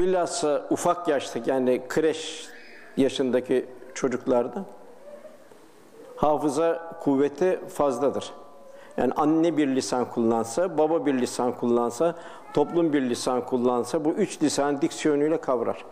Bilhassa ufak yaştaki yani kreş yaşındaki çocuklarda hafıza kuvveti fazladır. Yani anne bir lisan kullansa, baba bir lisan kullansa, toplum bir lisan kullansa bu üç lisan diksiyonuyla kavrar.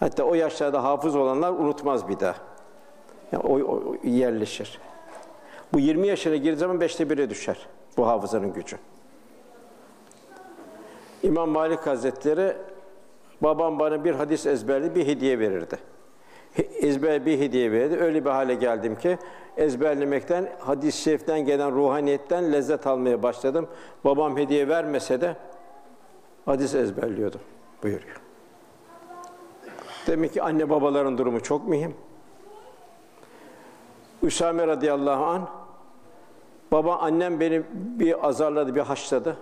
Hatta o yaşlarda hafız olanlar unutmaz bir daha. Yani o, o yerleşir. Bu 20 yaşına girdiği zaman beşte bire düşer bu hafızanın gücü. İmam Malik Hazretleri babam bana bir hadis ezberli bir hediye verirdi. Ezber bir hediye verirdi. Öyle bir hale geldim ki ezberlemekten, hadis-i şeriften gelen ruhaniyetten lezzet almaya başladım. Babam hediye vermese de hadis ezberliyordum buyuruyor. Demek ki anne babaların durumu çok mühim. Üsame radıyallahu an baba annem beni bir azarladı, bir haşladı.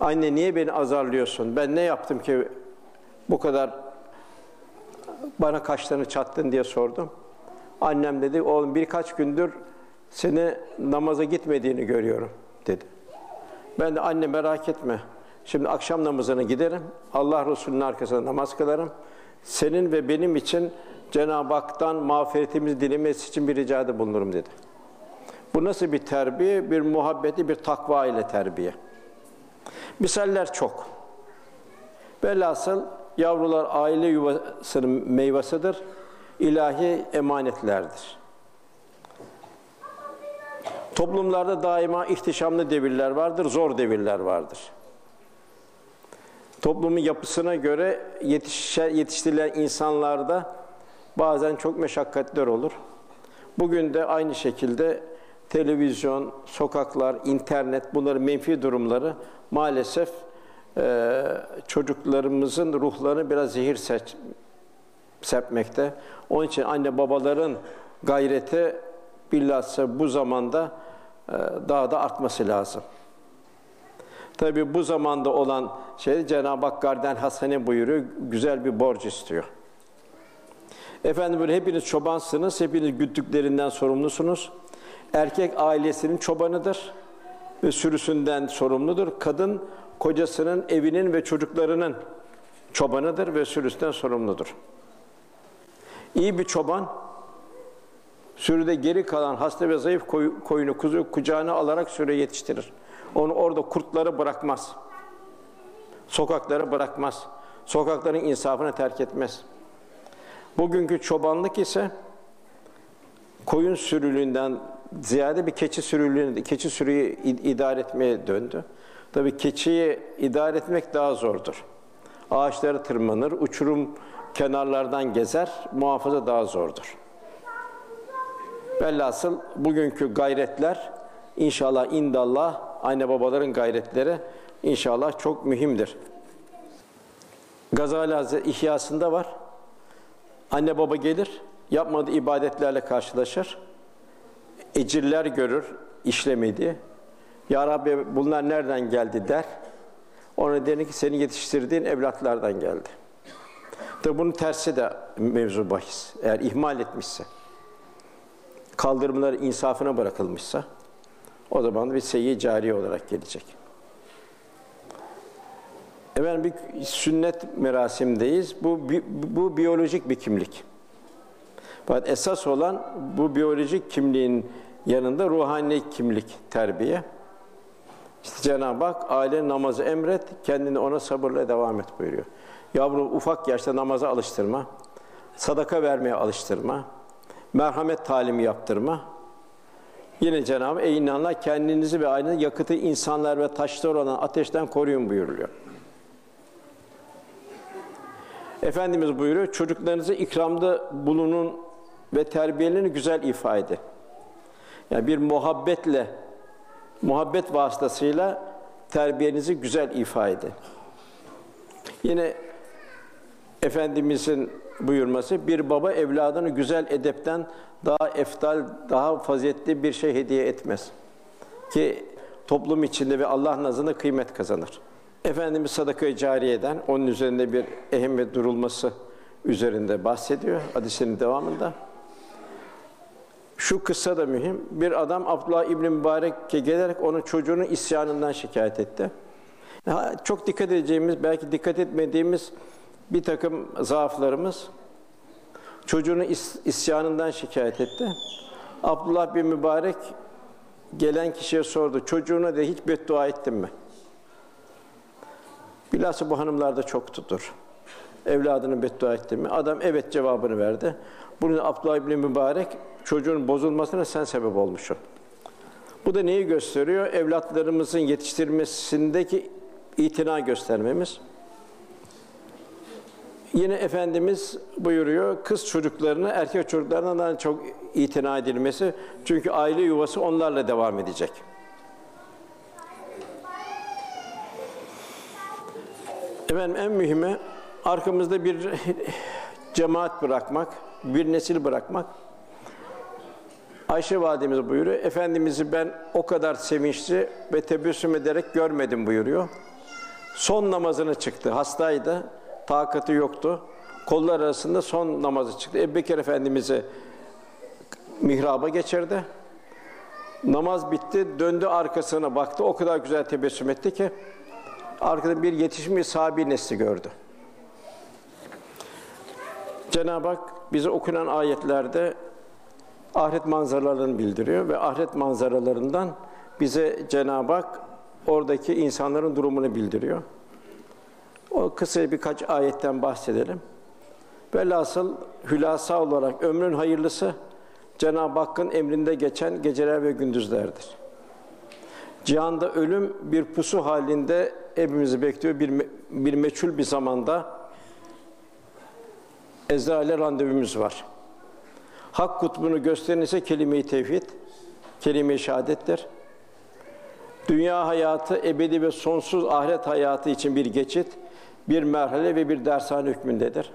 Anne niye beni azarlıyorsun? Ben ne yaptım ki bu kadar bana kaşlarını çattın diye sordum. Annem dedi, oğlum birkaç gündür seni namaza gitmediğini görüyorum dedi. Ben de anne merak etme. Şimdi akşam namazına giderim. Allah Resulü'nün arkasında namaz kılarım. Senin ve benim için Cenab-ı Hak'tan mağfiretimizi dilemesi için bir ricada bulunurum dedi. Bu nasıl bir terbiye? Bir muhabbeti, bir takva ile terbiye. Misaller çok. Velhasıl yavrular aile yuvasının meyvasıdır. ilahi emanetlerdir. Toplumlarda daima ihtişamlı devirler vardır, zor devirler vardır. Toplumun yapısına göre yetişer, yetiştirilen insanlarda bazen çok meşakkatler olur. Bugün de aynı şekilde televizyon, sokaklar, internet bunların menfi durumları maalesef e, çocuklarımızın ruhlarını biraz zehir seç, sepmekte. Onun için anne babaların gayreti bilhassa bu zamanda e, daha da artması lazım. Tabi bu zamanda olan şey Cenab-ı Hak Garden Hasene buyuruyor, güzel bir borç istiyor. Efendim böyle hepiniz çobansınız, hepiniz güttüklerinden sorumlusunuz. Erkek ailesinin çobanıdır ve sürüsünden sorumludur. Kadın kocasının, evinin ve çocuklarının çobanıdır ve sürüsünden sorumludur. İyi bir çoban, sürüde geri kalan hasta ve zayıf koyunu kuzu kucağına alarak süre yetiştirir. Onu orada kurtları bırakmaz. Sokakları bırakmaz. Sokakların insafını terk etmez. Bugünkü çobanlık ise koyun sürülüğünden ziyade bir keçi sürülüğünü, keçi sürüyü idare etmeye döndü. Tabii keçiyi idare etmek daha zordur. Ağaçları tırmanır, uçurum kenarlardan gezer, muhafaza daha zordur. Velhasıl bugünkü gayretler inşallah indallah anne babaların gayretleri inşallah çok mühimdir. Gazali Hazretleri İhyasında var. Anne baba gelir, yapmadığı ibadetlerle karşılaşır. Ecirler görür, işlemedi. Ya Rabbi bunlar nereden geldi der. Ona denir ki seni yetiştirdiğin evlatlardan geldi. Tabi bunun tersi de mevzu bahis. Eğer ihmal etmişse, kaldırımlar insafına bırakılmışsa, o zaman bir seyyi cari olarak gelecek. Efendim bir sünnet merasimdeyiz. Bu, bu biyolojik bir kimlik. Fakat esas olan bu biyolojik kimliğin yanında ruhani kimlik, terbiye. İşte Cenab-ı Hak aile namazı emret, kendini ona sabırla devam et buyuruyor. Yavru ufak yaşta namaza alıştırma, sadaka vermeye alıştırma, merhamet talimi yaptırma. Yine Cenab-ı Ey inanlar kendinizi ve ailenizi yakıtı insanlar ve taşlar olan ateşten koruyun buyuruluyor. Efendimiz buyuruyor, çocuklarınızı ikramda bulunun ve terbiyelerini güzel ifade edin. Yani bir muhabbetle, muhabbet vasıtasıyla terbiyenizi güzel ifade edin. Yine Efendimizin buyurması, bir baba evladını güzel edepten daha eftal, daha faziletli bir şey hediye etmez. Ki toplum içinde ve Allah nazında kıymet kazanır. Efendimiz sadaka-i cariyeden, onun üzerinde bir ehemmiyet durulması üzerinde bahsediyor hadisinin devamında. Şu kıssa da mühim. Bir adam Abdullah İbni Mübarek'e gelerek onun çocuğunun isyanından şikayet etti. Ha, Çok dikkat edeceğimiz, belki dikkat etmediğimiz bir takım zaaflarımız. Çocuğunu is- isyanından şikayet etti. Abdullah bin Mübarek gelen kişiye sordu. Çocuğuna da hiç beddua ettin mi? Bilhassa bu hanımlarda çok tutur. Evladını beddua ettin mi? Adam evet cevabını verdi. Bunun Abdullah bin Mübarek çocuğun bozulmasına sen sebep olmuşsun. Bu da neyi gösteriyor? Evlatlarımızın yetiştirmesindeki itina göstermemiz. Yine Efendimiz buyuruyor, kız çocuklarına erkek çocuklarından daha çok itina edilmesi. Çünkü aile yuvası onlarla devam edecek. Efendim en mühimi arkamızda bir cemaat bırakmak, bir nesil bırakmak. Ayşe validemiz buyuruyor. Efendimiz'i ben o kadar sevinçli ve tebessüm ederek görmedim buyuruyor. Son namazına çıktı. Hastaydı. Takatı yoktu. Kollar arasında son namazı çıktı. Ebu Efendimiz'i mihraba geçirdi. Namaz bitti. Döndü arkasına baktı. O kadar güzel tebessüm etti ki arkada bir yetişmiş sahabi nesli gördü. Cenab-ı Hak bize okunan ayetlerde ahiret manzaralarını bildiriyor ve ahiret manzaralarından bize Cenab-ı Hak oradaki insanların durumunu bildiriyor. O kısa birkaç ayetten bahsedelim. Velhasıl hülasa olarak ömrün hayırlısı Cenab-ı Hakk'ın emrinde geçen geceler ve gündüzlerdir. Cihanda ölüm bir pusu halinde hepimizi bekliyor. Bir, me- bir meçhul bir zamanda Ezrail'e randevumuz var. Hak kutbunu gösteren ise kelime-i tevhid, kelime-i şehadettir. Dünya hayatı ebedi ve sonsuz ahiret hayatı için bir geçit, bir merhale ve bir dershane hükmündedir.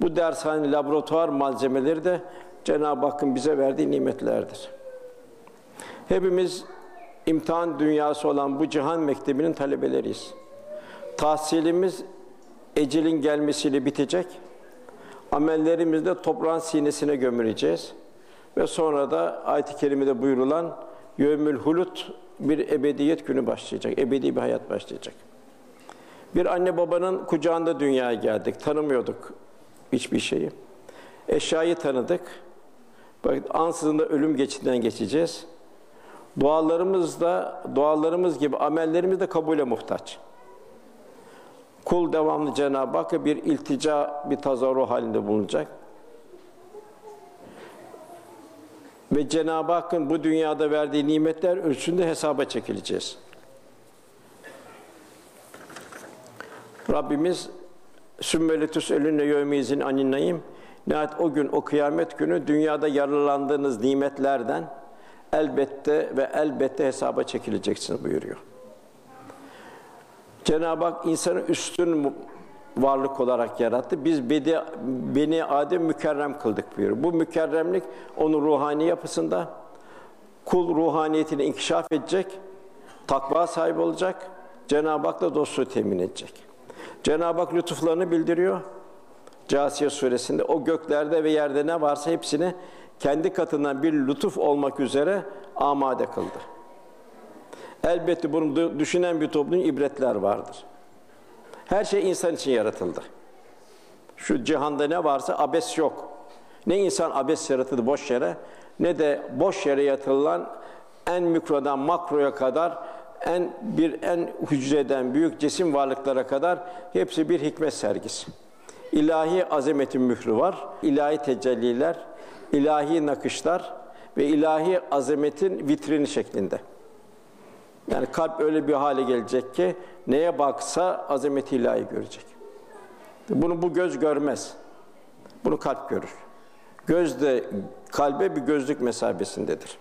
Bu dershane laboratuvar malzemeleri de Cenab-ı Hakk'ın bize verdiği nimetlerdir. Hepimiz imtihan dünyası olan bu cihan mektebinin talebeleriyiz. Tahsilimiz ecelin gelmesiyle bitecek. Amellerimiz de toprağın sinesine gömüleceğiz. Ve sonra da ayet-i kerimede buyurulan yevmül hulut bir ebediyet günü başlayacak. Ebedi bir hayat başlayacak. Bir anne babanın kucağında dünyaya geldik. Tanımıyorduk hiçbir şeyi. Eşyayı tanıdık. Bak ansızın da ölüm geçidinden geçeceğiz. Dualarımız da dualarımız gibi amellerimiz de kabule muhtaç. Kul devamlı Cenab-ı Hakk'a bir iltica, bir tazarru halinde bulunacak. Ve Cenab-ı Hakk'ın bu dünyada verdiği nimetler ölçüsünde hesaba çekileceğiz. Rabbimiz Sümmeletüs ölünle yevmizin aninayim. Nihayet o gün, o kıyamet günü dünyada yararlandığınız nimetlerden elbette ve elbette hesaba çekileceksiniz buyuruyor. Cenab-ı Hak insanı üstün varlık olarak yarattı. Biz bedi, beni Adem mükerrem kıldık buyuruyor. Bu mükerremlik onun ruhani yapısında kul ruhaniyetini inkişaf edecek, takva sahibi olacak, Cenab-ı Hak'la dostluğu temin edecek. Cenab-ı Hak lütuflarını bildiriyor. Câsiye suresinde o göklerde ve yerde ne varsa hepsini kendi katından bir lütuf olmak üzere amade kıldı. Elbette bunu düşünen bir toplumun ibretler vardır. Her şey insan için yaratıldı. Şu cihanda ne varsa abes yok. Ne insan abes yaratıldı boş yere, ne de boş yere yaratılan en mikrodan makroya kadar en bir en hücreden büyük cisim varlıklara kadar hepsi bir hikmet sergisi. İlahi azametin mührü var, ilahi tecelliler, ilahi nakışlar ve ilahi azametin vitrini şeklinde. Yani kalp öyle bir hale gelecek ki neye baksa azamet ilahi görecek. Bunu bu göz görmez. Bunu kalp görür. Göz de kalbe bir gözlük mesabesindedir.